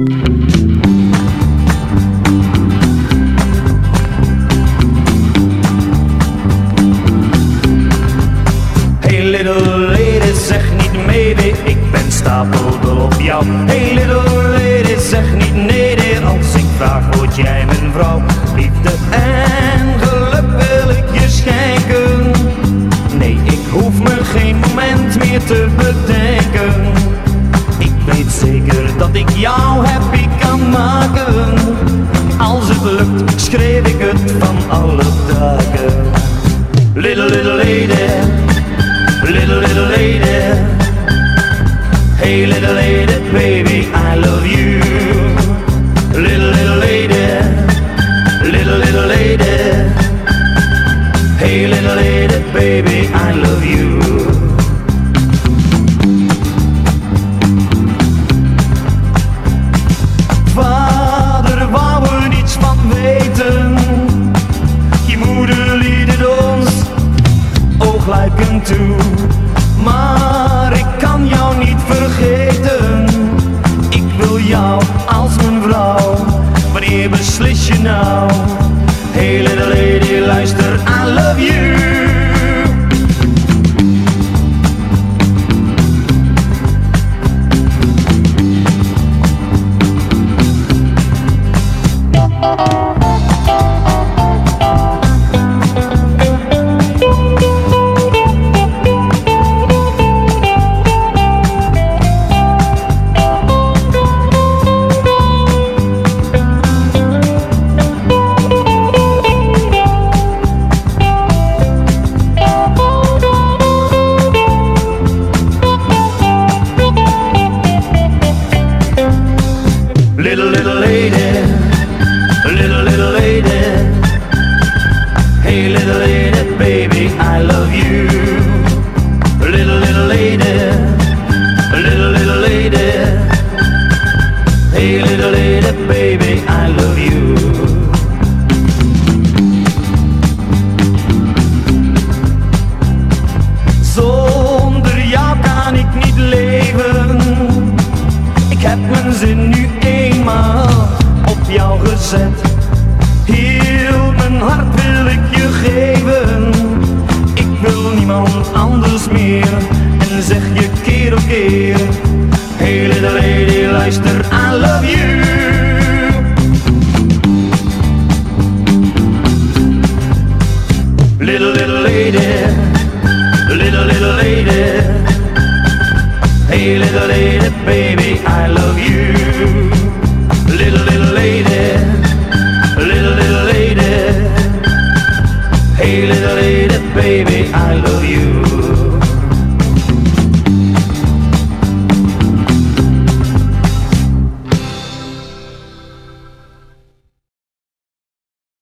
Hey little lady, zeg niet maybe, ik ben stapeldol op jou. Hey little lady, zeg niet nee, nee, als ik vraag, word jij mijn vrouw. Liefde en geluk wil ik je schenken. Nee, ik hoef me geen moment meer te bedenken. Little, little lady. Little, little lady. Hey, little lady, baby, I love you. Little, little lady. Little, little lady. Hey, little lady, baby, I love you. Toe. Maar ik kan jou niet vergeten. Ik wil jou als mijn vrouw. Wanneer beslis je nou? Little lady, luister, Little, lady, heb mijn zin nu eenmaal op jou gezet. Heel mijn hart wil ik je geven. Ik wil niemand anders meer. En zeg je keer op keer. Hey little lady, luister, I love you. Little, little lady. said, baby, I love you. Little, little lady, little, little lady. Hey, little lady, baby, I love you.